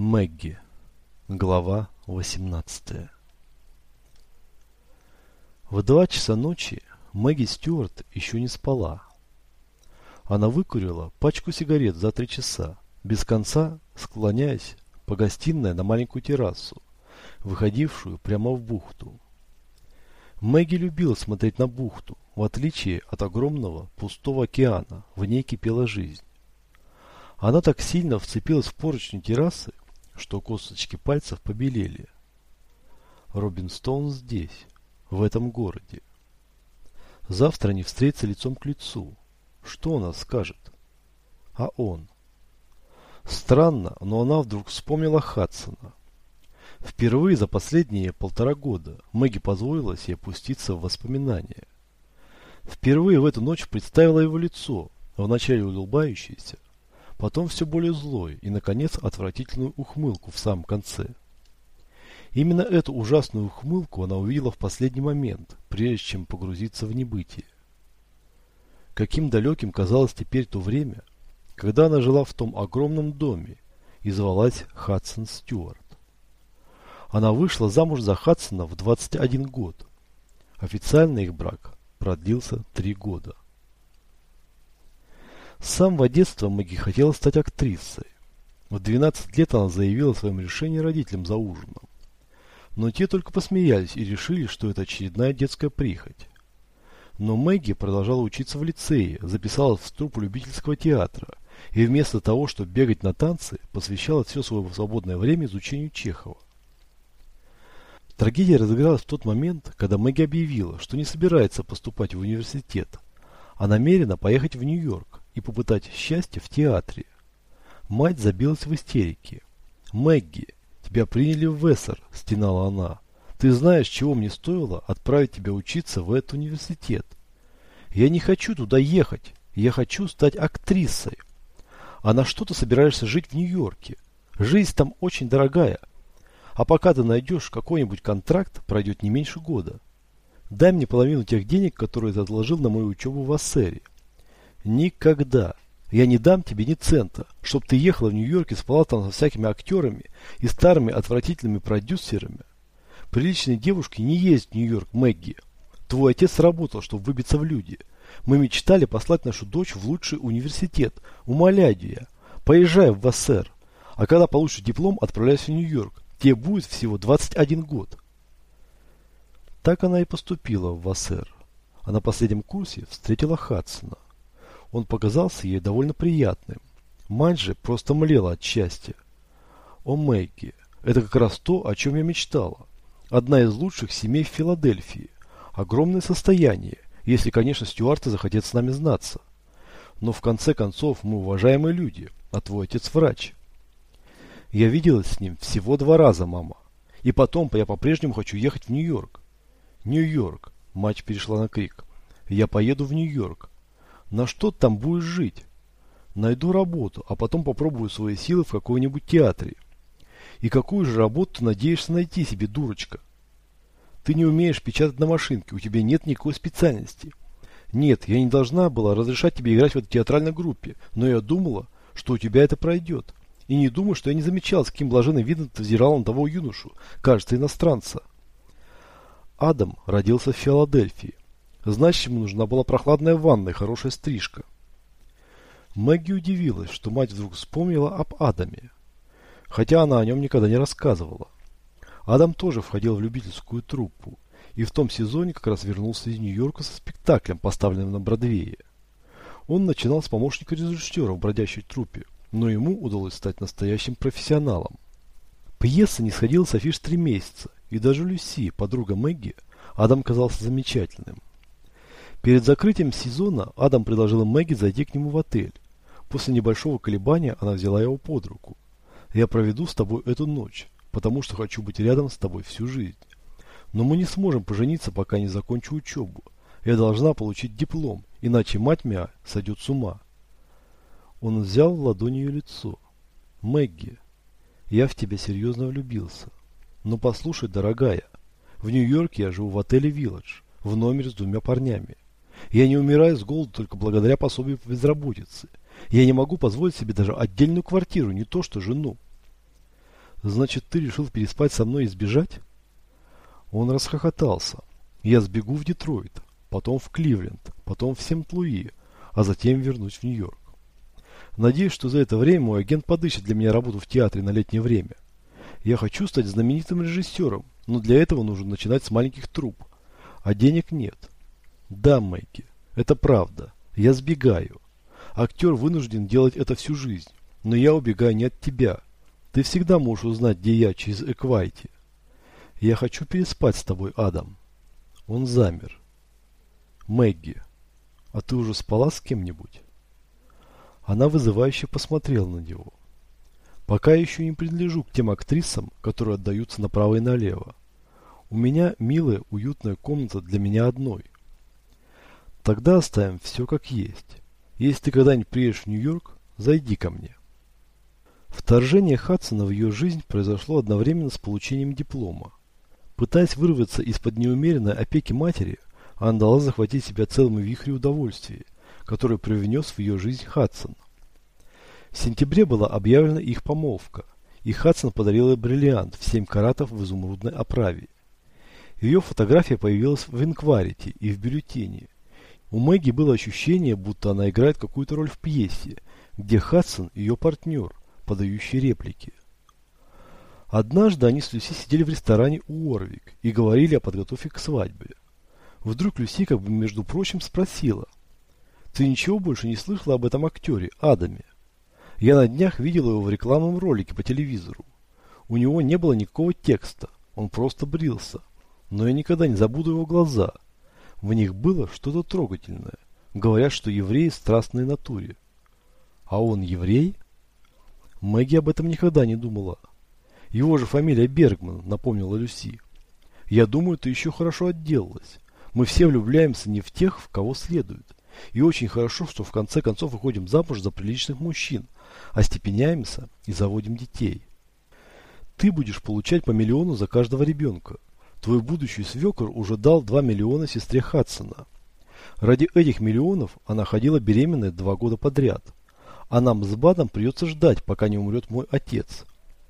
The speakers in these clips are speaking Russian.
Мэгги. Глава 18 В два часа ночи Мэгги Стюарт еще не спала. Она выкурила пачку сигарет за три часа, без конца склоняясь по гостиной на маленькую террасу, выходившую прямо в бухту. Мэгги любила смотреть на бухту, в отличие от огромного пустого океана, в ней кипела жизнь. Она так сильно вцепилась в поручни террасы, что косточки пальцев побелели. Робин Стоун здесь, в этом городе. Завтра они встретятся лицом к лицу. Что она скажет? А он? Странно, но она вдруг вспомнила Хадсона. Впервые за последние полтора года Мэгги позволила себе опуститься в воспоминания. Впервые в эту ночь представила его лицо, вначале улыбающееся, потом все более злой и, наконец, отвратительную ухмылку в самом конце. Именно эту ужасную ухмылку она увидела в последний момент, прежде чем погрузиться в небытие. Каким далеким казалось теперь то время, когда она жила в том огромном доме и звалась Хадсон Стюарт. Она вышла замуж за Хадсона в 21 год. Официально их брак продлился три года. С самого детства Мэгги хотела стать актрисой. В 12 лет она заявила о своем решении родителям за ужином. Но те только посмеялись и решили, что это очередная детская прихоть. Но Мэгги продолжала учиться в лицее, записалась в труппу любительского театра и вместо того, чтобы бегать на танцы, посвящала все свое свободное время изучению Чехова. Трагедия разыгралась в тот момент, когда Мэгги объявила, что не собирается поступать в университет, а намерена поехать в Нью-Йорк и попытать счастье в театре. Мать забилась в истерике. «Мэгги, тебя приняли в Вессер», – стенала она. «Ты знаешь, чего мне стоило отправить тебя учиться в этот университет? Я не хочу туда ехать. Я хочу стать актрисой. А на что ты собираешься жить в Нью-Йорке? Жизнь там очень дорогая. А пока ты найдешь какой-нибудь контракт, пройдет не меньше года. Дай мне половину тех денег, которые ты отложил на мою учебу в Ассере. Никогда. Я не дам тебе ни цента, чтоб ты ехала в Нью-Йорк и спала там со всякими актерами и старыми отвратительными продюсерами. Приличные девушки не ездят в Нью-Йорк, Мэгги. Твой отец работал, чтобы выбиться в люди. Мы мечтали послать нашу дочь в лучший университет. Умоляю я. Поезжай в Вассер. А когда получишь диплом, отправляйся в Нью-Йорк. Тебе будет всего 21 год. Так она и поступила в Вассер. А на последнем курсе встретила Хадсона. Он показался ей довольно приятным. Мать же просто млела от счастья. О, Мэгги, это как раз то, о чем я мечтала. Одна из лучших семей в Филадельфии. Огромное состояние, если, конечно, Стюарты захотят с нами знаться. Но в конце концов мы уважаемые люди, а твой отец врач. Я виделась с ним всего два раза, мама. И потом я по-прежнему хочу ехать в Нью-Йорк. Нью-Йорк. Мать перешла на крик. Я поеду в Нью-Йорк. На что там будешь жить? Найду работу, а потом попробую свои силы в какой-нибудь театре. И какую же работу ты надеешься найти себе, дурочка? Ты не умеешь печатать на машинке, у тебя нет никакой специальности. Нет, я не должна была разрешать тебе играть в этой театральной группе, но я думала, что у тебя это пройдет. И не думаю, что я не замечал, с каким блаженным видом ты взирал на того юношу, кажется, иностранца. Адам родился в Филадельфии. Значит, ему нужна была прохладная ванна и хорошая стрижка. Мэгги удивилась, что мать вдруг вспомнила об Адаме. Хотя она о нем никогда не рассказывала. Адам тоже входил в любительскую труппу. И в том сезоне как раз вернулся из Нью-Йорка со спектаклем, поставленным на Бродвее. Он начинал с помощника режиссера в бродящей труппе, но ему удалось стать настоящим профессионалом. Пьеса не сходила с афиш три месяца, и даже Люси, подруга Мэгги, Адам казался замечательным. Перед закрытием сезона Адам предложил Мэгги зайти к нему в отель. После небольшого колебания она взяла его под руку. «Я проведу с тобой эту ночь, потому что хочу быть рядом с тобой всю жизнь. Но мы не сможем пожениться, пока не закончу учебу. Я должна получить диплом, иначе мать моя сойдет с ума». Он взял в ладонь ее лицо. «Мэгги, я в тебя серьезно влюбился. Но послушай, дорогая, в Нью-Йорке я живу в отеле «Вилледж», в номере с двумя парнями. Я не умираю с голоду только благодаря пособию по безработице. Я не могу позволить себе даже отдельную квартиру, не то что жену. Значит, ты решил переспать со мной и сбежать? Он расхохотался. Я сбегу в Детройт, потом в Кливленд, потом в Сент-Луи, а затем вернусь в Нью-Йорк. Надеюсь, что за это время мой агент подыщет для меня работу в театре на летнее время. Я хочу стать знаменитым режиссером, но для этого нужно начинать с маленьких труп. А денег нет. Да, Майки, это правда. Я сбегаю. Актер вынужден делать это всю жизнь. Но я убегаю не от тебя. Ты всегда можешь узнать, где я через Эквайти. Я хочу переспать с тобой, Адам. Он замер. Мэгги, а ты уже спала с кем-нибудь? Она вызывающе посмотрела на него. Пока я еще не принадлежу к тем актрисам, которые отдаются направо и налево. У меня милая, уютная комната для меня одной. Тогда оставим все как есть. Если ты когда-нибудь приедешь в Нью-Йорк, зайди ко мне. Вторжение Хадсона в ее жизнь произошло одновременно с получением диплома. Пытаясь вырваться из-под неумеренной опеки матери, она дала захватить себя целым вихрем удовольствия, который привнес в ее жизнь Хадсон. В сентябре была объявлена их помолвка, и Хадсон подарила бриллиант в 7 каратов в изумрудной оправе. Ее фотография появилась в инкварите и в бюллетене. У Мэгги было ощущение, будто она играет какую-то роль в пьесе, где Хадсон ее партнер, подающий реплики. Однажды они с Люси сидели в ресторане у Орвик и говорили о подготовке к свадьбе. Вдруг Люси как бы между прочим спросила, «Ты ничего больше не слышала об этом актере, Адаме?» Я на днях видел его в рекламном ролике по телевизору. У него не было никакого текста, он просто брился. Но я никогда не забуду его глаза. В них было что-то трогательное. Говорят, что евреи страстной натуре. А он еврей? Мэгги об этом никогда не думала. Его же фамилия Бергман, напомнила Люси. Я думаю, ты еще хорошо отделалась. Мы все влюбляемся не в тех, в кого следует. И очень хорошо, что в конце концов выходим замуж за приличных мужчин, остепеняемся и заводим детей. Ты будешь получать по миллиону за каждого ребенка. Твой будущий свекор уже дал 2 миллиона сестре Хадсона. Ради этих миллионов она ходила беременная два года подряд. А нам с Бадом придется ждать, пока не умрет мой отец.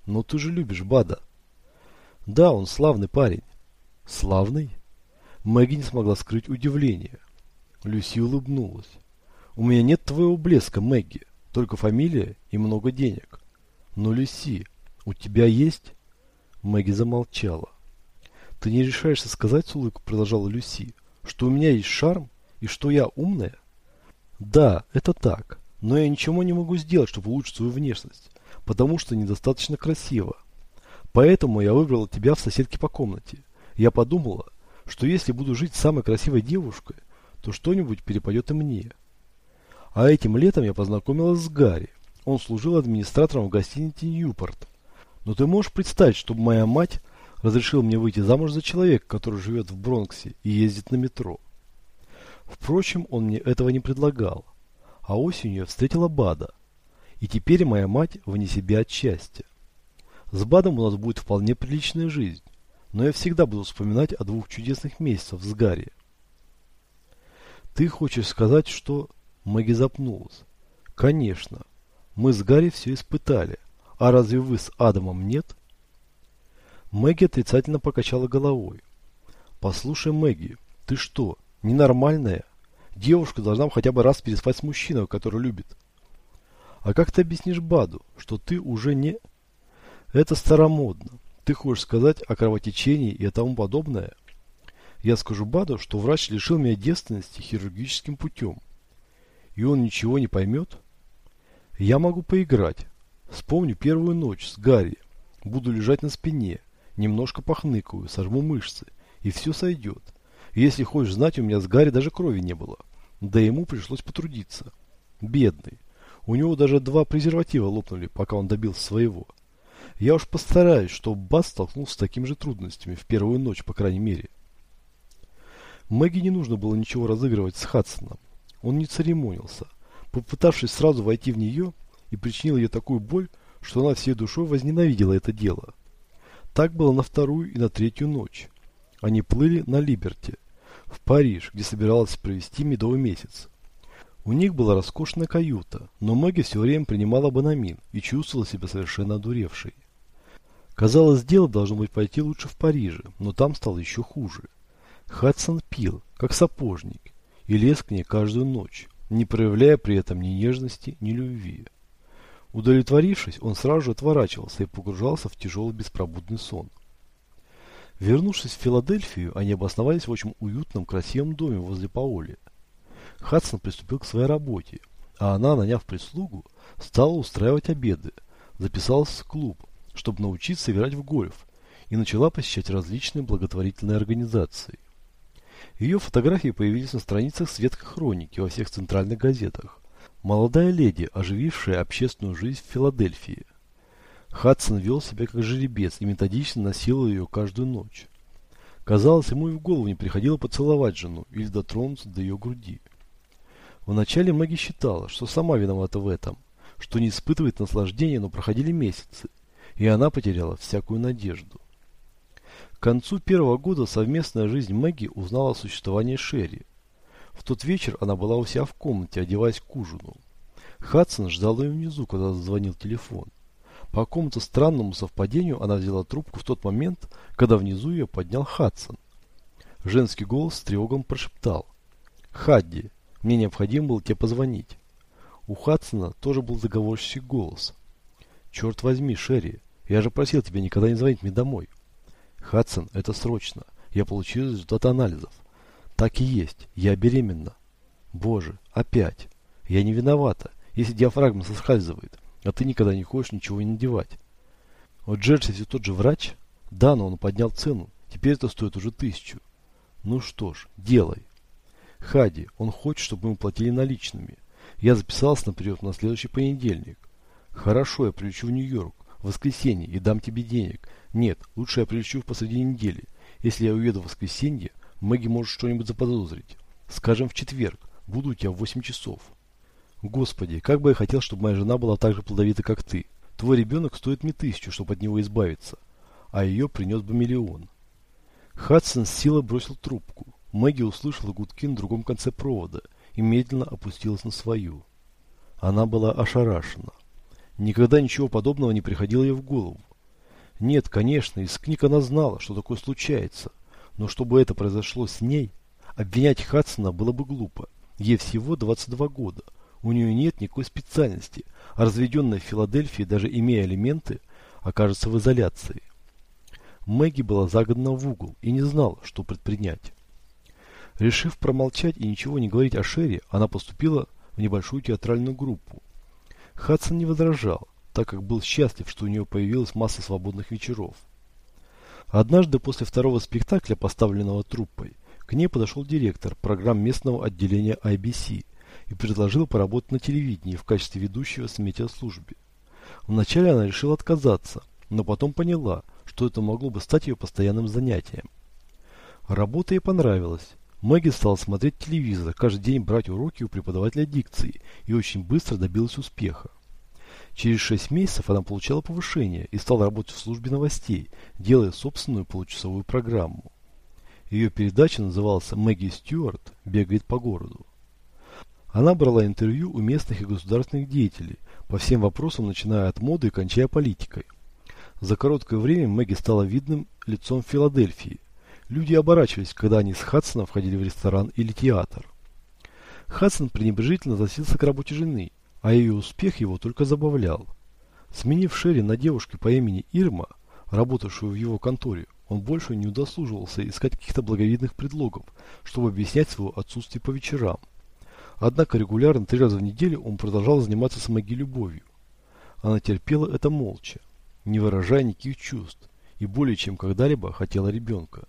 Но ты же любишь Бада. Да, он славный парень. Славный? Мэгги не смогла скрыть удивление. Люси улыбнулась. У меня нет твоего блеска, Мэгги. Только фамилия и много денег. Но, Люси, у тебя есть? Мэгги замолчала. Ты не решаешься сказать с улыбкой, продолжала Люси, что у меня есть шарм и что я умная? Да, это так. Но я ничего не могу сделать, чтобы улучшить свою внешность, потому что недостаточно красиво. Поэтому я выбрала тебя в соседке по комнате. Я подумала, что если буду жить с самой красивой девушкой, то что-нибудь перепадет и мне. А этим летом я познакомилась с Гарри. Он служил администратором в гостинице Ньюпорт. Но ты можешь представить, чтобы моя мать разрешила мне выйти замуж за человека, который живет в Бронксе и ездит на метро. Впрочем, он мне этого не предлагал. А осенью я встретила Бада. И теперь моя мать вне себя от счастья. С Бадом у нас будет вполне приличная жизнь. Но я всегда буду вспоминать о двух чудесных месяцах с Гарри. Ты хочешь сказать, что... Мэгги запнулась. Конечно. Мы с Гарри все испытали. А разве вы с Адамом нет? Мэгги отрицательно покачала головой. Послушай, Мэгги, ты что, ненормальная? Девушка должна хотя бы раз переспать с мужчиной, который любит. А как ты объяснишь Баду, что ты уже не... Это старомодно. Ты хочешь сказать о кровотечении и тому подобное? Я скажу Баду, что врач лишил меня девственности хирургическим путем и он ничего не поймет? Я могу поиграть. Вспомню первую ночь с Гарри. Буду лежать на спине, немножко похныкаю, сожму мышцы, и все сойдет. Если хочешь знать, у меня с Гарри даже крови не было. Да ему пришлось потрудиться. Бедный. У него даже два презерватива лопнули, пока он добился своего. Я уж постараюсь, чтобы Бас столкнулся с такими же трудностями в первую ночь, по крайней мере. Мэгги не нужно было ничего разыгрывать с Хадсоном. Он не церемонился, попытавшись сразу войти в нее и причинил ей такую боль, что она всей душой возненавидела это дело. Так было на вторую и на третью ночь. Они плыли на Либерте, в Париж, где собиралась провести медовый месяц. У них была роскошная каюта, но Мэгги все время принимала банамин и чувствовала себя совершенно одуревшей. Казалось, дело должно быть пойти лучше в Париже, но там стало еще хуже. Хадсон пил, как сапожник, и лез к ней каждую ночь, не проявляя при этом ни нежности, ни любви. Удовлетворившись, он сразу же отворачивался и погружался в тяжелый беспробудный сон. Вернувшись в Филадельфию, они обосновались в очень уютном, красивом доме возле Паоли. Хадсон приступил к своей работе, а она, наняв прислугу, стала устраивать обеды, записалась в клуб, чтобы научиться играть в гольф, и начала посещать различные благотворительные организации. Ее фотографии появились на страницах светской хроники во всех центральных газетах. Молодая леди, оживившая общественную жизнь в Филадельфии. Хадсон вел себя как жеребец и методично насиловал ее каждую ночь. Казалось, ему и в голову не приходило поцеловать жену или дотронуться до ее груди. Вначале Мэгги считала, что сама виновата в этом, что не испытывает наслаждения, но проходили месяцы, и она потеряла всякую надежду. К концу первого года совместная жизнь Мэгги узнала о существовании Шерри. В тот вечер она была у себя в комнате, одеваясь к ужину. Хадсон ждал ее внизу, когда зазвонил телефон. По какому-то странному совпадению она взяла трубку в тот момент, когда внизу ее поднял Хадсон. Женский голос с тревогом прошептал. «Хадди, мне необходимо было тебе позвонить». У Хадсона тоже был заговорщик голос. «Черт возьми, Шерри, я же просил тебя никогда не звонить мне домой». «Хадсон, это срочно. Я получил результат анализов. Так и есть. Я беременна». «Боже, опять. Я не виновата, если диафрагма соскальзывает, а ты никогда не хочешь ничего не надевать». «Вот Джерси все тот же врач?» «Да, но он поднял цену. Теперь это стоит уже тысячу». «Ну что ж, делай». «Хади, он хочет, чтобы мы платили наличными. Я записался наперед на следующий понедельник. Хорошо, я прилечу в Нью-Йорк в воскресенье и дам тебе денег. Нет, лучше я прилечу в посредине недели. Если я уеду в воскресенье, Мэгги может что-нибудь заподозрить. Скажем, в четверг. Буду у тебя в 8 часов. Господи, как бы я хотел, чтобы моя жена была так же плодовита, как ты. Твой ребенок стоит мне тысячу, чтобы от него избавиться. А ее принес бы миллион. Хадсон с силой бросил трубку. Мэгги услышала гудки на другом конце провода и медленно опустилась на свою. Она была ошарашена. Никогда ничего подобного не приходило ей в голову. Нет, конечно, из книг она знала, что такое случается. Но чтобы это произошло с ней, обвинять Хадсона было бы глупо. Ей всего 22 года. У нее нет никакой специальности, а разведенная в Филадельфии, даже имея элементы, окажется в изоляции. Мэгги была загнана в угол и не знала, что предпринять. Решив промолчать и ничего не говорить о Шерри, она поступила в небольшую театральную группу, Хадсон не возражал, так как был счастлив, что у него появилась масса свободных вечеров. Однажды после второго спектакля, поставленного труппой, к ней подошел директор программ местного отделения IBC и предложил поработать на телевидении в качестве ведущего с метеослужбе. Вначале она решила отказаться, но потом поняла, что это могло бы стать ее постоянным занятием. Работа ей понравилась. Мэгги стала смотреть телевизор, каждый день брать уроки у преподавателя дикции и очень быстро добилась успеха. Через шесть месяцев она получала повышение и стала работать в службе новостей, делая собственную получасовую программу. Ее передача называлась «Мэгги Стюарт бегает по городу». Она брала интервью у местных и государственных деятелей по всем вопросам, начиная от моды и кончая политикой. За короткое время Мэгги стала видным лицом Филадельфии, Люди оборачивались, когда они с Хадсоном входили в ресторан или театр. Хадсон пренебрежительно относился к работе жены, а ее успех его только забавлял. Сменив Шерри на девушке по имени Ирма, работавшую в его конторе, он больше не удосуживался искать каких-то благовидных предлогов, чтобы объяснять свое отсутствие по вечерам. Однако регулярно три раза в неделю он продолжал заниматься с Мэгги любовью. Она терпела это молча, не выражая никаких чувств, и более чем когда-либо хотела ребенка.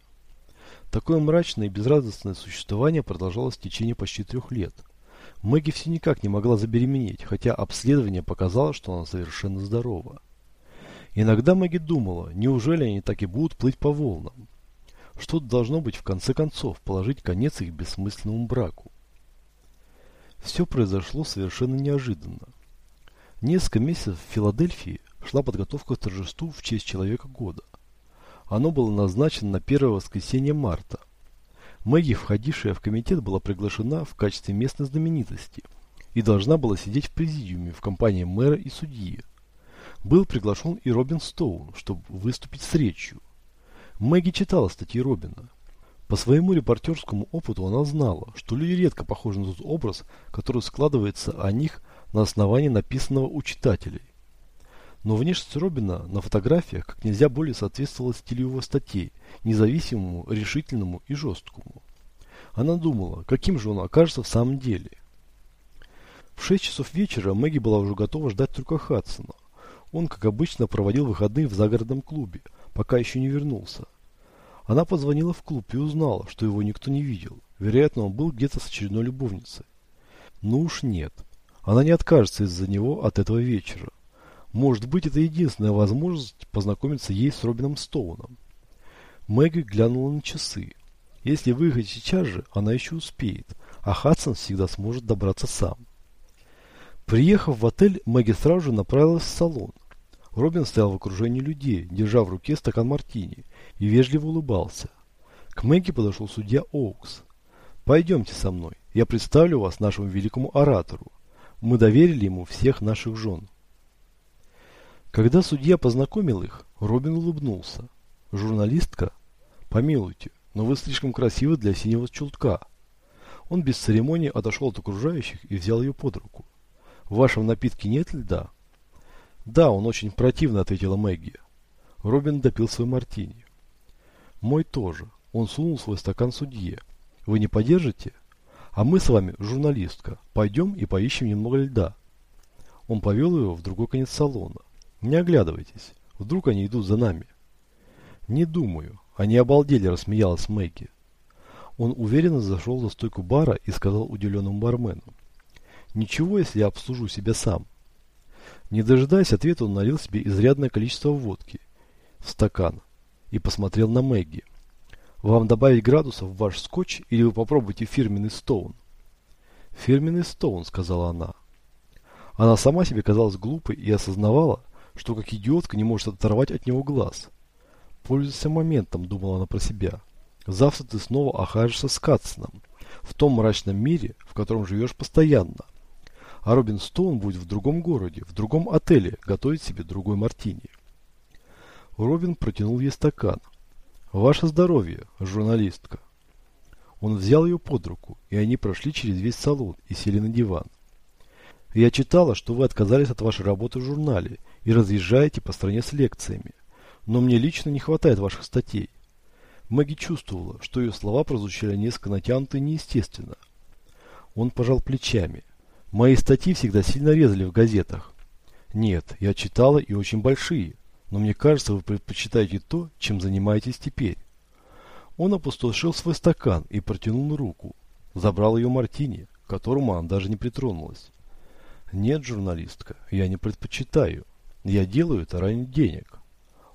Такое мрачное и безрадостное существование продолжалось в течение почти трех лет. Мэгги все никак не могла забеременеть, хотя обследование показало, что она совершенно здорова. Иногда Мэгги думала, неужели они так и будут плыть по волнам? Что-то должно быть в конце концов положить конец их бессмысленному браку. Все произошло совершенно неожиданно. Несколько месяцев в Филадельфии шла подготовка к торжеству в честь человека года. Оно было назначено на первое воскресенье марта. Мэгги, входившая в комитет, была приглашена в качестве местной знаменитости и должна была сидеть в президиуме в компании мэра и судьи. Был приглашен и Робин Стоун, чтобы выступить с речью. Мэгги читала статьи Робина. По своему репортерскому опыту она знала, что люди редко похожи на тот образ, который складывается о них на основании написанного у читателей. Но внешность Робина на фотографиях как нельзя более соответствовала стилю его статей, независимому, решительному и жесткому. Она думала, каким же он окажется в самом деле. В 6 часов вечера Мэгги была уже готова ждать только Хадсона. Он, как обычно, проводил выходные в загородном клубе, пока еще не вернулся. Она позвонила в клуб и узнала, что его никто не видел. Вероятно, он был где-то с очередной любовницей. Ну уж нет. Она не откажется из-за него от этого вечера. Может быть, это единственная возможность познакомиться ей с Робином Стоуном. Мэгги глянула на часы. Если выехать сейчас же, она еще успеет, а Хадсон всегда сможет добраться сам. Приехав в отель, Мэгги сразу же направилась в салон. Робин стоял в окружении людей, держа в руке стакан мартини, и вежливо улыбался. К Мэгги подошел судья Оукс. «Пойдемте со мной, я представлю вас нашему великому оратору. Мы доверили ему всех наших жен». Когда судья познакомил их, Робин улыбнулся. «Журналистка? Помилуйте, но вы слишком красивы для синего чултка». Он без церемонии отошел от окружающих и взял ее под руку. «В вашем напитке нет льда?» «Да, он очень противно», — ответила Мэгги. Робин допил свой мартини. «Мой тоже». Он сунул свой стакан судье. «Вы не подержите?» «А мы с вами, журналистка, пойдем и поищем немного льда». Он повел его в другой конец салона. Не оглядывайтесь. Вдруг они идут за нами. Не думаю. Они обалдели, рассмеялась Мэгги. Он уверенно зашел за стойку бара и сказал удивленному бармену. Ничего, если я обслужу себя сам. Не дожидаясь ответа, он налил себе изрядное количество водки в стакан и посмотрел на Мэгги. Вам добавить градусов в ваш скотч или вы попробуйте фирменный стоун? Фирменный стоун, сказала она. Она сама себе казалась глупой и осознавала, что как идиотка не может оторвать от него глаз. Пользуйся моментом, думала она про себя. Завтра ты снова окажешься с Катсоном, в том мрачном мире, в котором живешь постоянно. А Робин Стоун будет в другом городе, в другом отеле, готовить себе другой мартини. Робин протянул ей стакан. «Ваше здоровье, журналистка». Он взял ее под руку, и они прошли через весь салон и сели на диван. «Я читала, что вы отказались от вашей работы в журнале и разъезжаете по стране с лекциями. Но мне лично не хватает ваших статей. Мэгги чувствовала, что ее слова прозвучали несколько натянуто и неестественно. Он пожал плечами. Мои статьи всегда сильно резали в газетах. Нет, я читала и очень большие, но мне кажется, вы предпочитаете то, чем занимаетесь теперь. Он опустошил свой стакан и протянул руку. Забрал ее мартини, к которому она даже не притронулась. Нет, журналистка, я не предпочитаю. Я делаю это ради денег.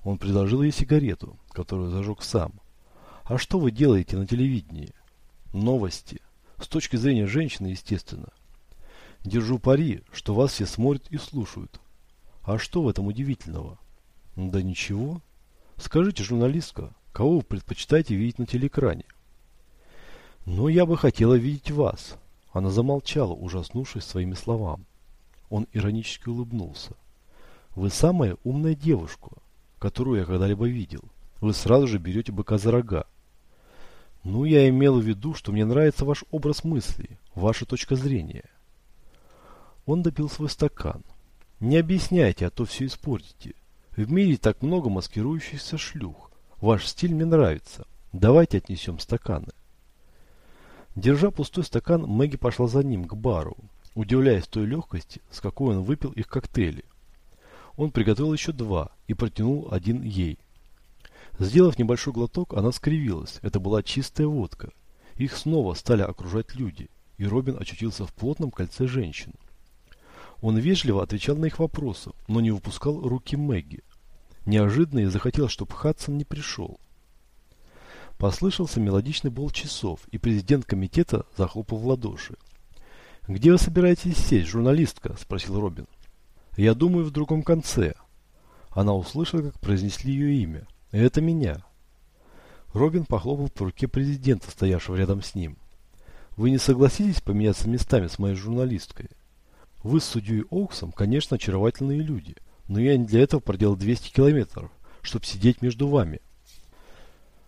Он предложил ей сигарету, которую зажег сам. А что вы делаете на телевидении? Новости. С точки зрения женщины, естественно. Держу пари, что вас все смотрят и слушают. А что в этом удивительного? Да ничего. Скажите, журналистка, кого вы предпочитаете видеть на телеэкране? Но я бы хотела видеть вас. Она замолчала, ужаснувшись своими словам. Он иронически улыбнулся. Вы самая умная девушка, которую я когда-либо видел. Вы сразу же берете быка за рога. Ну, я имел в виду, что мне нравится ваш образ мысли, ваша точка зрения. Он допил свой стакан. Не объясняйте, а то все испортите. В мире так много маскирующихся шлюх. Ваш стиль мне нравится. Давайте отнесем стаканы. Держа пустой стакан, Мэгги пошла за ним, к бару, удивляясь той легкости, с какой он выпил их коктейли. Он приготовил еще два и протянул один ей. Сделав небольшой глоток, она скривилась. Это была чистая водка. Их снова стали окружать люди, и Робин очутился в плотном кольце женщин. Он вежливо отвечал на их вопросы, но не выпускал руки Мэгги. Неожиданно я захотел, чтобы Хадсон не пришел. Послышался мелодичный бол часов, и президент комитета захлопал в ладоши. «Где вы собираетесь сесть, журналистка?» – спросил Робин. Я думаю в другом конце. Она услышала, как произнесли ее имя. Это меня. Робин похлопал по руке президента, стоявшего рядом с ним. Вы не согласитесь поменяться местами с моей журналисткой? Вы с судьей Оуксом, конечно, очаровательные люди, Но я не для этого проделал 200 километров, чтобы сидеть между вами.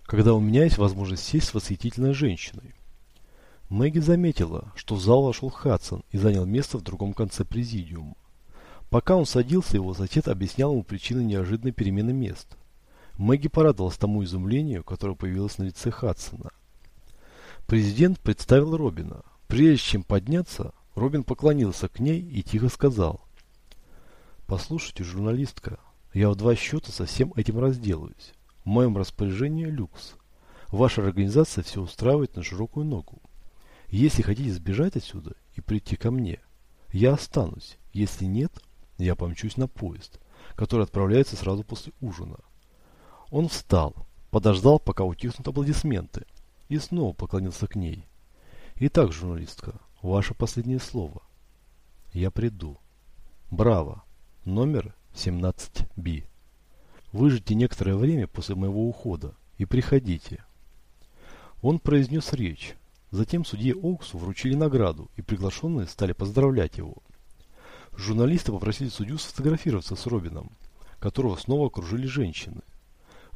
Когда у меня есть возможность сесть с восхитительной женщиной. Мэгги заметила, что в зал вошел Хадсон и занял место в другом конце президиума. Пока он садился, его сосед объяснял ему причины неожиданной перемены мест. Мэгги порадовалась тому изумлению, которое появилось на лице Хадсона. Президент представил Робина. Прежде чем подняться, Робин поклонился к ней и тихо сказал. «Послушайте, журналистка, я в два счета со всем этим разделаюсь. В моем распоряжении люкс. Ваша организация все устраивает на широкую ногу. Если хотите сбежать отсюда и прийти ко мне, я останусь. Если нет, я помчусь на поезд, который отправляется сразу после ужина. Он встал, подождал, пока утихнут аплодисменты, и снова поклонился к ней. Итак, журналистка, ваше последнее слово. Я приду. Браво. Номер 17B. Выждите некоторое время после моего ухода и приходите. Он произнес речь. Затем судье Оуксу вручили награду, и приглашенные стали поздравлять его. Журналисты попросили судью сфотографироваться с Робином, которого снова окружили женщины.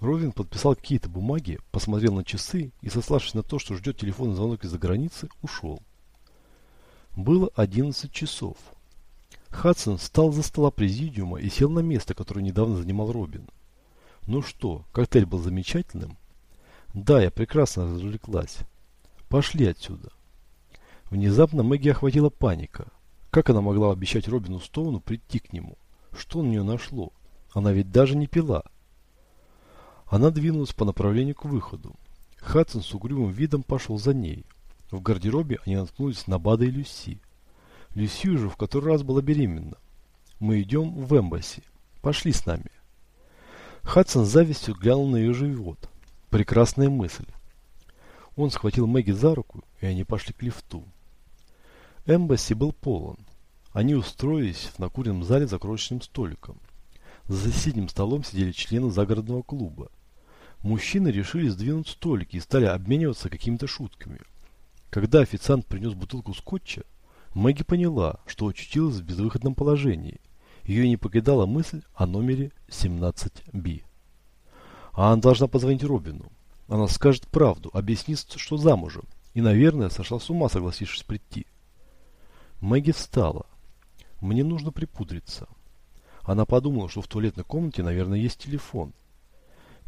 Робин подписал какие-то бумаги, посмотрел на часы и, сославшись на то, что ждет телефонный звонок из-за границы, ушел. Было 11 часов. Хадсон встал за стола президиума и сел на место, которое недавно занимал Робин. Ну что, коктейль был замечательным? Да, я прекрасно развлеклась. Пошли отсюда. Внезапно Мэгги охватила паника. Как она могла обещать Робину Стоуну прийти к нему? Что на нее нашло? Она ведь даже не пила. Она двинулась по направлению к выходу. Хадсон с угрюмым видом пошел за ней. В гардеробе они наткнулись на Бада и Люси. Люси уже в который раз была беременна. Мы идем в Эмбасси. Пошли с нами. Хадсон с завистью глянул на ее живот. Прекрасная мысль. Он схватил Мэгги за руку, и они пошли к лифту. Эмбасси был полон. Они устроились в накуренном зале за крошечным столиком. За соседним столом сидели члены загородного клуба. Мужчины решили сдвинуть столики и стали обмениваться какими-то шутками. Когда официант принес бутылку скотча, Мэгги поняла, что очутилась в безвыходном положении. Ее не покидала мысль о номере 17B. А она должна позвонить Робину. Она скажет правду, объяснит, что замужем. И, наверное, сошла с ума, согласившись прийти. Мэгги встала. Мне нужно припудриться. Она подумала, что в туалетной комнате, наверное, есть телефон.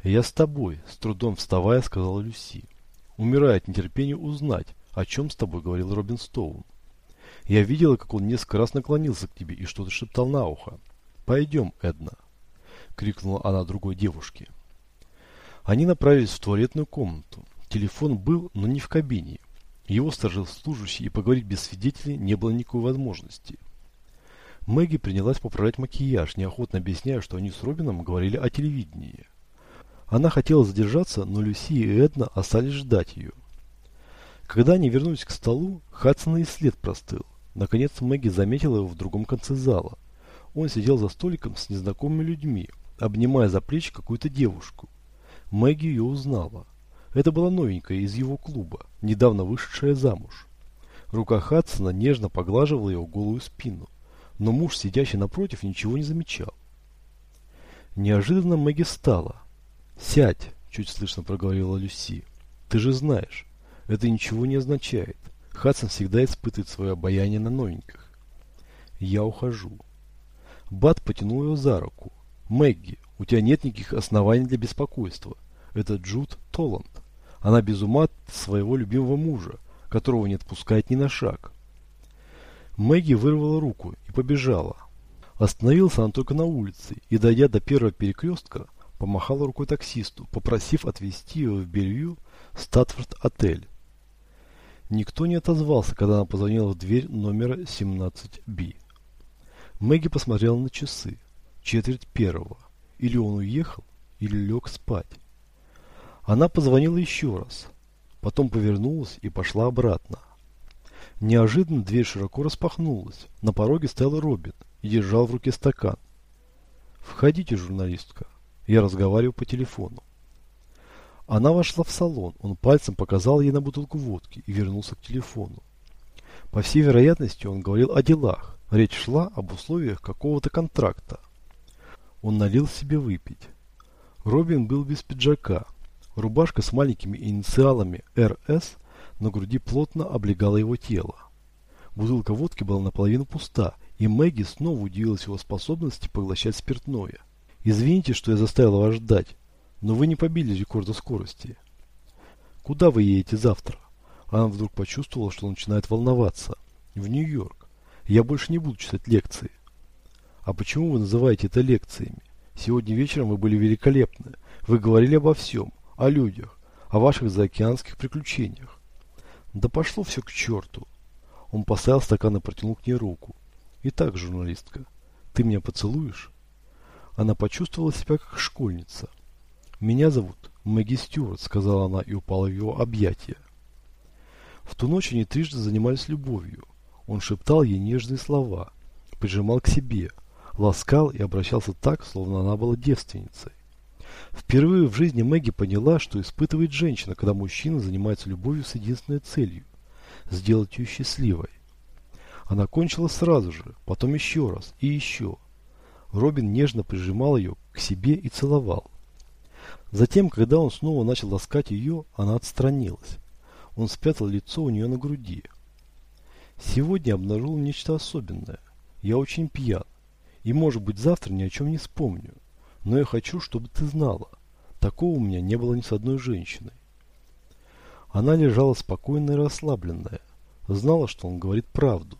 «Я с тобой», — с трудом вставая, сказала Люси. Умирая от нетерпения узнать, о чем с тобой говорил Робин Стоун. Я видела, как он несколько раз наклонился к тебе и что-то шептал на ухо. «Пойдем, Эдна», — крикнула она другой девушке. Они направились в туалетную комнату. Телефон был, но не в кабине. Его сторожил служащий, и поговорить без свидетелей не было никакой возможности. Мэгги принялась поправлять макияж, неохотно объясняя, что они с Робином говорили о телевидении. Она хотела задержаться, но Люси и Эдна остались ждать ее. Когда они вернулись к столу, Хадсона и след простыл. Наконец Мэгги заметила его в другом конце зала. Он сидел за столиком с незнакомыми людьми, обнимая за плечи какую-то девушку. Мэгги ее узнала. Это была новенькая из его клуба, недавно вышедшая замуж. Рука Хадсона нежно поглаживала его голую спину, но муж, сидящий напротив, ничего не замечал. Неожиданно Мэгги встала. «Сядь», — чуть слышно проговорила Люси. «Ты же знаешь, это ничего не означает. Хадсон всегда испытывает свое обаяние на новеньких. Я ухожу. Бат потянул ее за руку. Мэгги, у тебя нет никаких оснований для беспокойства. Это Джуд Толланд. Она без ума от своего любимого мужа, которого не отпускает ни на шаг. Мэгги вырвала руку и побежала. Остановился она только на улице и, дойдя до первого перекрестка, помахала рукой таксисту, попросив отвезти ее в Белью Статфорд-отель. Никто не отозвался, когда она позвонила в дверь номера 17B. Мэгги посмотрела на часы. Четверть первого. Или он уехал, или лег спать. Она позвонила еще раз. Потом повернулась и пошла обратно. Неожиданно дверь широко распахнулась. На пороге стоял Робин и держал в руке стакан. «Входите, журналистка. Я разговариваю по телефону». Она вошла в салон, он пальцем показал ей на бутылку водки и вернулся к телефону. По всей вероятности, он говорил о делах. Речь шла об условиях какого-то контракта. Он налил себе выпить. Робин был без пиджака. Рубашка с маленькими инициалами «РС» на груди плотно облегала его тело. Бутылка водки была наполовину пуста, и Мэгги снова удивилась его способности поглощать спиртное. «Извините, что я заставила вас ждать, но вы не побили рекорда скорости». «Куда вы едете завтра?» Она вдруг почувствовала, что начинает волноваться. «В Нью-Йорк. Я больше не буду читать лекции». «А почему вы называете это лекциями? Сегодня вечером вы были великолепны. Вы говорили обо всем, о людях, о ваших заокеанских приключениях. Да пошло все к черту. Он поставил стакан и протянул к ней руку. Итак, журналистка, ты меня поцелуешь? Она почувствовала себя как школьница. Меня зовут Мэгги Стюарт, сказала она и упала в его объятия. В ту ночь они трижды занимались любовью. Он шептал ей нежные слова, прижимал к себе, ласкал и обращался так, словно она была девственницей. Впервые в жизни Мэгги поняла, что испытывает женщина, когда мужчина занимается любовью с единственной целью – сделать ее счастливой. Она кончила сразу же, потом еще раз и еще. Робин нежно прижимал ее к себе и целовал. Затем, когда он снова начал ласкать ее, она отстранилась. Он спрятал лицо у нее на груди. Сегодня обнаружил нечто особенное. Я очень пьян. И, может быть, завтра ни о чем не вспомню. Но я хочу, чтобы ты знала. Такого у меня не было ни с одной женщиной. Она лежала спокойная и расслабленная. Знала, что он говорит правду.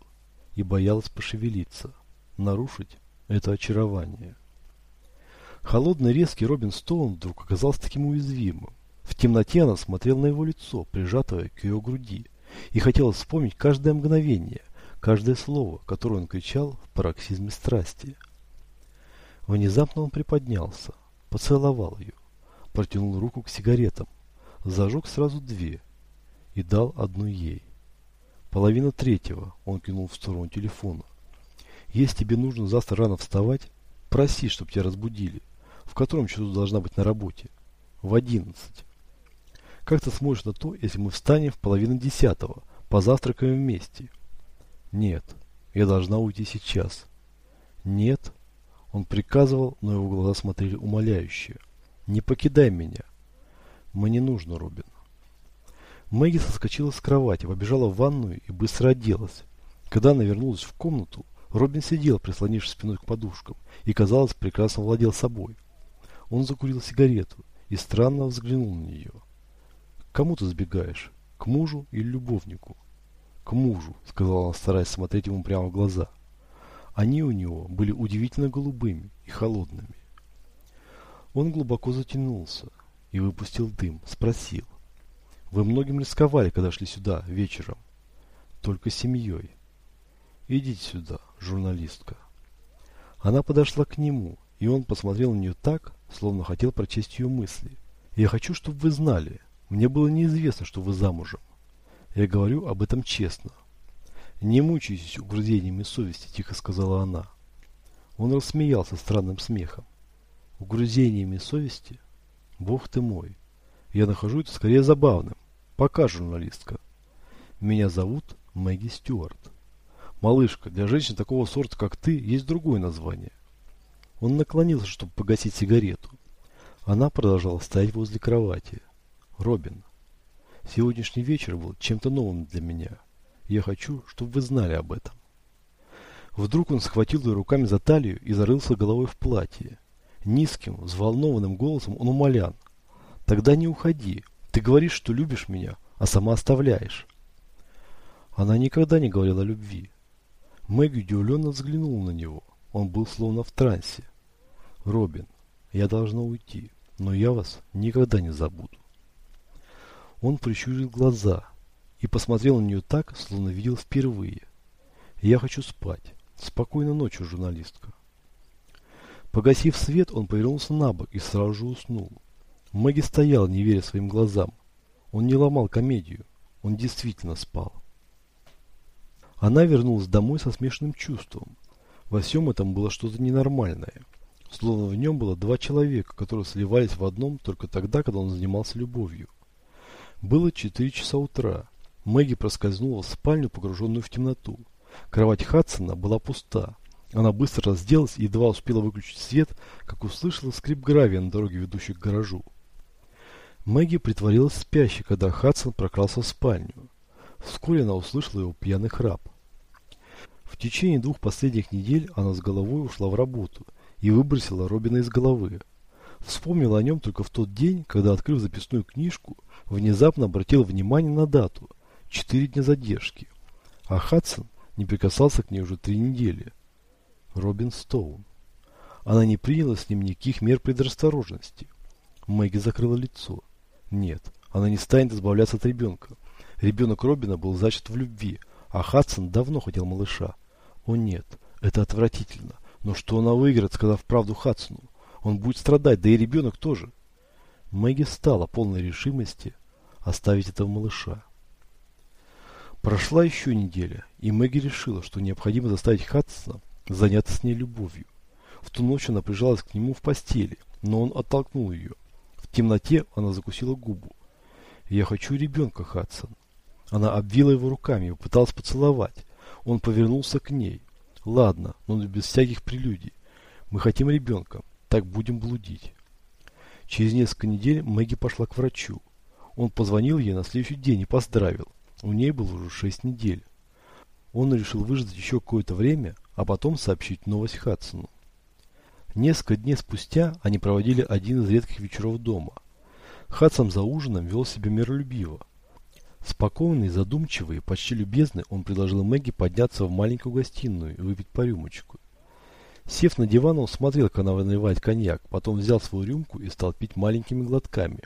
И боялась пошевелиться. Нарушить это очарование. Холодный резкий Робин Стоун вдруг оказался таким уязвимым. В темноте она смотрела на его лицо, прижатое к ее груди, и хотела вспомнить каждое мгновение, каждое слово, которое он кричал в пароксизме страсти. Внезапно он приподнялся, поцеловал ее, протянул руку к сигаретам, зажег сразу две и дал одну ей. Половина третьего он кинул в сторону телефона. Если тебе нужно завтра рано вставать, проси, чтобы тебя разбудили. В котором часу должна быть на работе? В одиннадцать. Как ты смотришь на то, если мы встанем в половину десятого, позавтракаем вместе? Нет, я должна уйти сейчас. Нет, он приказывал, но его глаза смотрели умоляюще. «Не покидай меня!» «Мне нужно, Робин». Мэгги соскочила с кровати, побежала в ванную и быстро оделась. Когда она вернулась в комнату, Робин сидел, прислонившись спиной к подушкам, и, казалось, прекрасно владел собой. Он закурил сигарету и странно взглянул на нее. «К кому ты сбегаешь? К мужу или любовнику?» «К мужу», — сказала она, стараясь смотреть ему прямо в глаза. Они у него были удивительно голубыми и холодными. Он глубоко затянулся и выпустил дым, спросил. Вы многим рисковали, когда шли сюда вечером? Только семьей. Идите сюда, журналистка. Она подошла к нему, и он посмотрел на нее так, словно хотел прочесть ее мысли. Я хочу, чтобы вы знали. Мне было неизвестно, что вы замужем. Я говорю об этом честно. «Не мучайтесь угрызениями совести», – тихо сказала она. Он рассмеялся странным смехом. «Угрызениями совести? Бог ты мой! Я нахожу это скорее забавным. Пока, журналистка. Меня зовут Мэгги Стюарт. Малышка, для женщин такого сорта, как ты, есть другое название». Он наклонился, чтобы погасить сигарету. Она продолжала стоять возле кровати. «Робин, сегодняшний вечер был чем-то новым для меня». Я хочу, чтобы вы знали об этом. Вдруг он схватил ее руками за талию и зарылся головой в платье. Низким, взволнованным голосом он умолян. «Тогда не уходи. Ты говоришь, что любишь меня, а сама оставляешь». Она никогда не говорила о любви. Мэгги удивленно взглянула на него. Он был словно в трансе. «Робин, я должна уйти, но я вас никогда не забуду». Он прищурил глаза и посмотрел на нее так, словно видел впервые. «Я хочу спать. Спокойной ночи, журналистка». Погасив свет, он повернулся на бок и сразу же уснул. Мэгги стоял, не веря своим глазам. Он не ломал комедию. Он действительно спал. Она вернулась домой со смешанным чувством. Во всем этом было что-то ненормальное. Словно в нем было два человека, которые сливались в одном только тогда, когда он занимался любовью. Было четыре часа утра. Мэгги проскользнула в спальню, погруженную в темноту. Кровать Хадсона была пуста. Она быстро разделась и едва успела выключить свет, как услышала скрип гравия на дороге, ведущей к гаражу. Мэгги притворилась спящей, когда Хадсон прокрался в спальню. Вскоре она услышала его пьяный храп. В течение двух последних недель она с головой ушла в работу и выбросила Робина из головы. Вспомнила о нем только в тот день, когда, открыв записную книжку, внезапно обратила внимание на дату – четыре дня задержки. А Хадсон не прикасался к ней уже три недели. Робин Стоун. Она не приняла с ним никаких мер предосторожности. Мэгги закрыла лицо. Нет, она не станет избавляться от ребенка. Ребенок Робина был зачат в любви, а Хадсон давно хотел малыша. О нет, это отвратительно. Но что она выиграет, сказав правду Хадсону? Он будет страдать, да и ребенок тоже. Мэгги стала полной решимости оставить этого малыша. Прошла еще неделя, и Мэгги решила, что необходимо заставить Хадсона заняться с ней любовью. В ту ночь она прижалась к нему в постели, но он оттолкнул ее. В темноте она закусила губу. «Я хочу ребенка, Хадсон». Она обвила его руками и попыталась поцеловать. Он повернулся к ней. «Ладно, но без всяких прелюдий. Мы хотим ребенка. Так будем блудить». Через несколько недель Мэгги пошла к врачу. Он позвонил ей на следующий день и поздравил. У ней было уже шесть недель. Он решил выждать еще какое-то время, а потом сообщить новость Хадсону. Несколько дней спустя они проводили один из редких вечеров дома. Хадсон за ужином вел себя миролюбиво. Спокойный, задумчивый, почти любезный, он предложил Мэгги подняться в маленькую гостиную и выпить по рюмочку. Сев на диван, он смотрел, как она выливает коньяк, потом взял свою рюмку и стал пить маленькими глотками.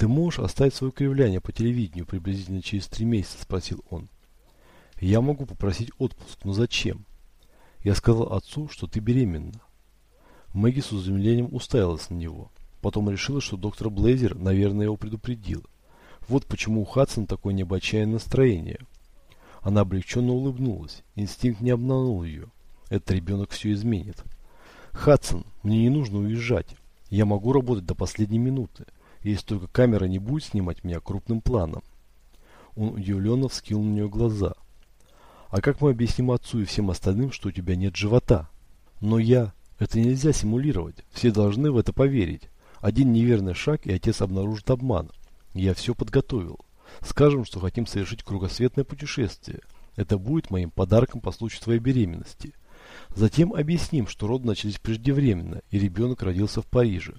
«Ты можешь оставить свое кривляние по телевидению приблизительно через три месяца?» – спросил он. «Я могу попросить отпуск, но зачем?» «Я сказал отцу, что ты беременна». Мэгги с изумлением уставилась на него. Потом решила, что доктор Блейзер, наверное, его предупредил. Вот почему у Хадсона такое необычайное настроение. Она облегченно улыбнулась. Инстинкт не обманул ее. Этот ребенок все изменит. «Хадсон, мне не нужно уезжать. Я могу работать до последней минуты, если только камера не будет снимать меня крупным планом». Он удивленно вскинул на нее глаза. «А как мы объясним отцу и всем остальным, что у тебя нет живота?» «Но я...» «Это нельзя симулировать. Все должны в это поверить. Один неверный шаг, и отец обнаружит обман. Я все подготовил. Скажем, что хотим совершить кругосветное путешествие. Это будет моим подарком по случаю твоей беременности. Затем объясним, что роды начались преждевременно, и ребенок родился в Париже.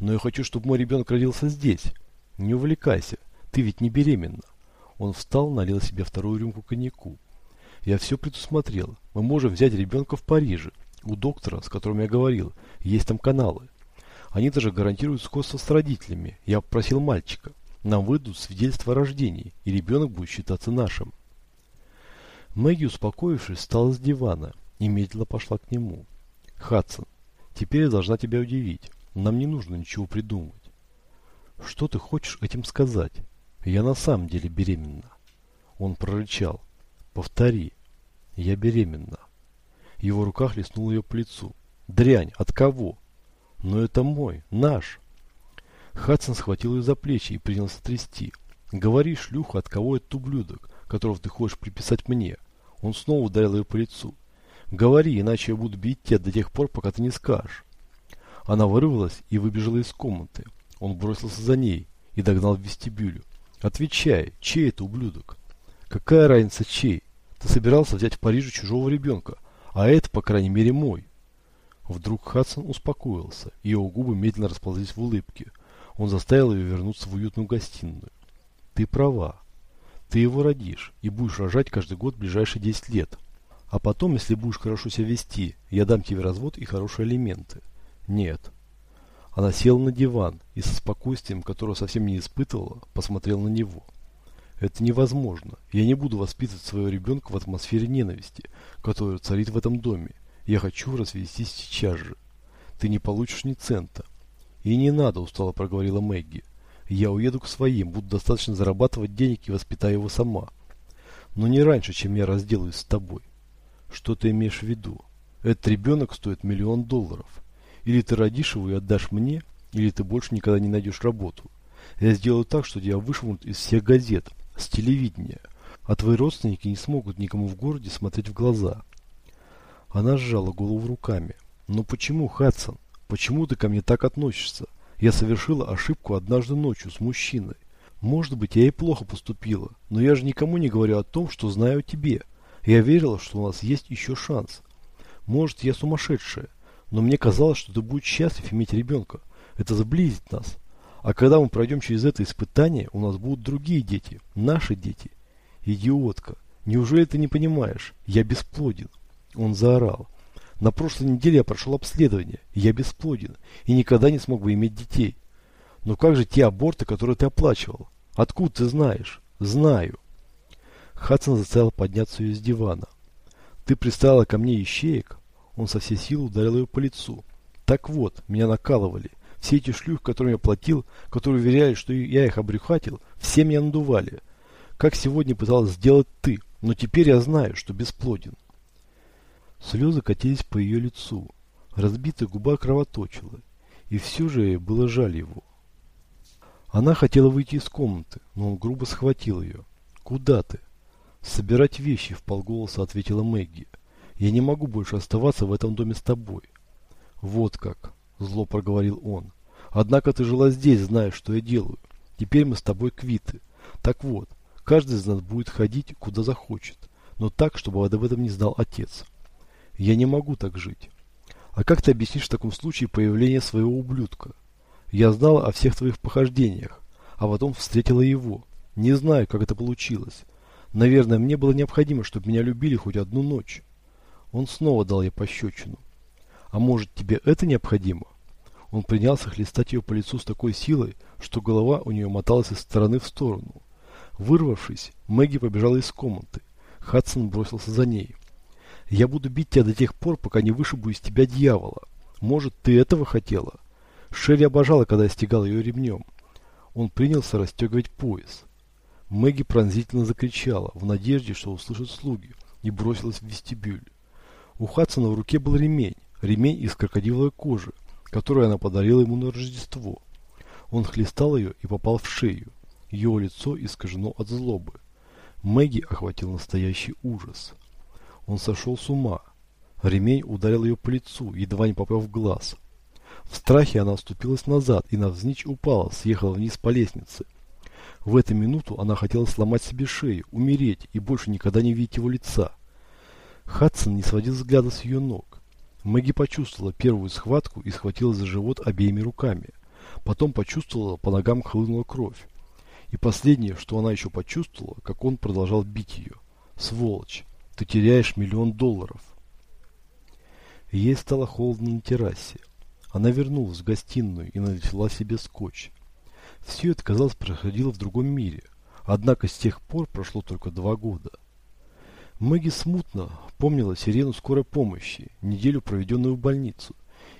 Но я хочу, чтобы мой ребенок родился здесь. Не увлекайся, ты ведь не беременна. Он встал, налил себе вторую рюмку коньяку. Я все предусмотрел. Мы можем взять ребенка в Париже. У доктора, с которым я говорил, есть там каналы. Они даже гарантируют сходство с родителями. Я попросил мальчика. Нам выдадут свидетельство о рождении, и ребенок будет считаться нашим. Мэгги, успокоившись, встала с дивана и медленно пошла к нему. «Хадсон, теперь я должна тебя удивить. Нам не нужно ничего придумывать». «Что ты хочешь этим сказать? Я на самом деле беременна». Он прорычал. «Повтори. Я беременна». Его рука хлестнула ее по лицу. «Дрянь! От кого?» «Но это мой, наш!» Хадсон схватил ее за плечи и принялся трясти. «Говори, шлюха, от кого этот ублюдок, которого ты хочешь приписать мне?» Он снова ударил ее по лицу. «Говори, иначе я буду бить тебя до тех пор, пока ты не скажешь». Она вырвалась и выбежала из комнаты. Он бросился за ней и догнал в вестибюлю. «Отвечай, чей это ублюдок?» «Какая разница, чей? Ты собирался взять в Париже чужого ребенка, а это, по крайней мере, мой». Вдруг Хадсон успокоился, и его губы медленно расползлись в улыбке. Он заставил ее вернуться в уютную гостиную. «Ты права. Ты его родишь и будешь рожать каждый год ближайшие 10 лет. А потом, если будешь хорошо себя вести, я дам тебе развод и хорошие алименты». «Нет». Она села на диван и со спокойствием, которого совсем не испытывала, посмотрела на него. «Это невозможно. Я не буду воспитывать своего ребенка в атмосфере ненависти, которая царит в этом доме. Я хочу развестись сейчас же. Ты не получишь ни цента. И не надо, устало проговорила Мэгги. Я уеду к своим, буду достаточно зарабатывать денег и воспитаю его сама. Но не раньше, чем я разделаюсь с тобой. Что ты имеешь в виду? Этот ребенок стоит миллион долларов. Или ты родишь его и отдашь мне, или ты больше никогда не найдешь работу. Я сделаю так, что тебя вышвырнут из всех газет, с телевидения, а твои родственники не смогут никому в городе смотреть в глаза. Она сжала голову руками. «Но почему, Хадсон? Почему ты ко мне так относишься? Я совершила ошибку однажды ночью с мужчиной. Может быть, я и плохо поступила, но я же никому не говорю о том, что знаю о тебе. Я верила, что у нас есть еще шанс. Может, я сумасшедшая, но мне казалось, что ты будешь счастлив иметь ребенка. Это сблизит нас. А когда мы пройдем через это испытание, у нас будут другие дети, наши дети. Идиотка, неужели ты не понимаешь? Я бесплоден. Он заорал. На прошлой неделе я прошел обследование. Я бесплоден и никогда не смог бы иметь детей. Но как же те аборты, которые ты оплачивал? Откуда ты знаешь? Знаю. Хадсон заставил подняться ее с дивана. Ты приставила ко мне ищеек? Он со всей силы ударил ее по лицу. Так вот, меня накалывали. Все эти шлюх, которым я платил, которые уверяли, что я их обрюхатил, все меня надували. Как сегодня пыталась сделать ты, но теперь я знаю, что бесплоден. Слезы катились по ее лицу. Разбитая губа кровоточила. И все же было жаль его. Она хотела выйти из комнаты, но он грубо схватил ее. «Куда ты?» «Собирать вещи», — в полголоса ответила Мэгги. «Я не могу больше оставаться в этом доме с тобой». «Вот как», — зло проговорил он. «Однако ты жила здесь, зная, что я делаю. Теперь мы с тобой квиты. Так вот, каждый из нас будет ходить, куда захочет, но так, чтобы об этом не знал отец». Я не могу так жить. А как ты объяснишь в таком случае появление своего ублюдка? Я знала о всех твоих похождениях, а потом встретила его. Не знаю, как это получилось. Наверное, мне было необходимо, чтобы меня любили хоть одну ночь. Он снова дал ей пощечину. А может, тебе это необходимо? Он принялся хлестать ее по лицу с такой силой, что голова у нее моталась из стороны в сторону. Вырвавшись, Мэгги побежала из комнаты. Хадсон бросился за ней. Я буду бить тебя до тех пор, пока не вышибу из тебя дьявола. Может, ты этого хотела? Шерри обожала, когда я стегал ее ремнем. Он принялся расстегивать пояс. Мэгги пронзительно закричала, в надежде, что услышат слуги, и бросилась в вестибюль. У Хадсона в руке был ремень, ремень из крокодиловой кожи, который она подарила ему на Рождество. Он хлестал ее и попал в шею. Ее лицо искажено от злобы. Мэгги охватил настоящий ужас. Он сошел с ума. Ремень ударил ее по лицу, едва не попав в глаз. В страхе она оступилась назад и навзничь упала, съехала вниз по лестнице. В эту минуту она хотела сломать себе шею, умереть и больше никогда не видеть его лица. Хадсон не сводил взгляда с ее ног. Мэгги почувствовала первую схватку и схватила за живот обеими руками. Потом почувствовала, по ногам хлынула кровь. И последнее, что она еще почувствовала, как он продолжал бить ее. Сволочь! ты теряешь миллион долларов. Ей стало холодно на террасе. Она вернулась в гостиную и начала себе скотч. Все это, казалось, происходило в другом мире. Однако с тех пор прошло только два года. Мэгги смутно помнила сирену скорой помощи, неделю проведенную в больницу,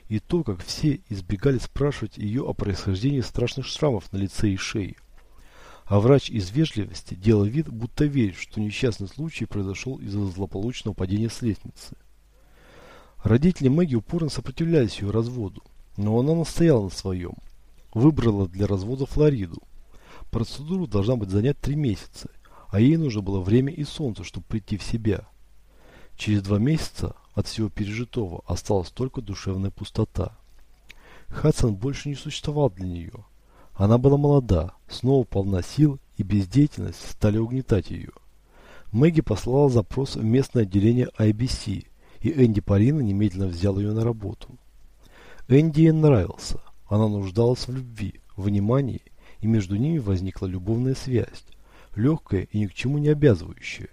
и то, как все избегали спрашивать ее о происхождении страшных шрамов на лице и шее. А врач из вежливости делал вид, будто верит, что несчастный случай произошел из-за злополучного падения с лестницы. Родители Мэгги упорно сопротивлялись ее разводу, но она настояла на своем. Выбрала для развода Флориду. Процедура должна быть занять три месяца, а ей нужно было время и солнце, чтобы прийти в себя. Через два месяца от всего пережитого осталась только душевная пустота. Хадсон больше не существовал для нее. Она была молода, снова полна сил, и бездеятельность стали угнетать ее. Мэгги послала запрос в местное отделение IBC, и Энди Парина немедленно взял ее на работу. Энди ей нравился. Она нуждалась в любви, внимании, и между ними возникла любовная связь, легкая и ни к чему не обязывающая.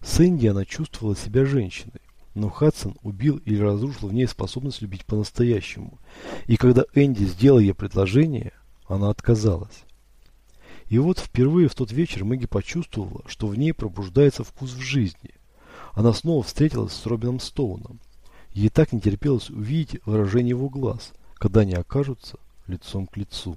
С Энди она чувствовала себя женщиной, но Хадсон убил или разрушил в ней способность любить по-настоящему. И когда Энди сделал ей предложение, она отказалась. И вот впервые в тот вечер Мэгги почувствовала, что в ней пробуждается вкус в жизни. Она снова встретилась с Робином Стоуном. Ей так не терпелось увидеть выражение его глаз, когда они окажутся лицом к лицу.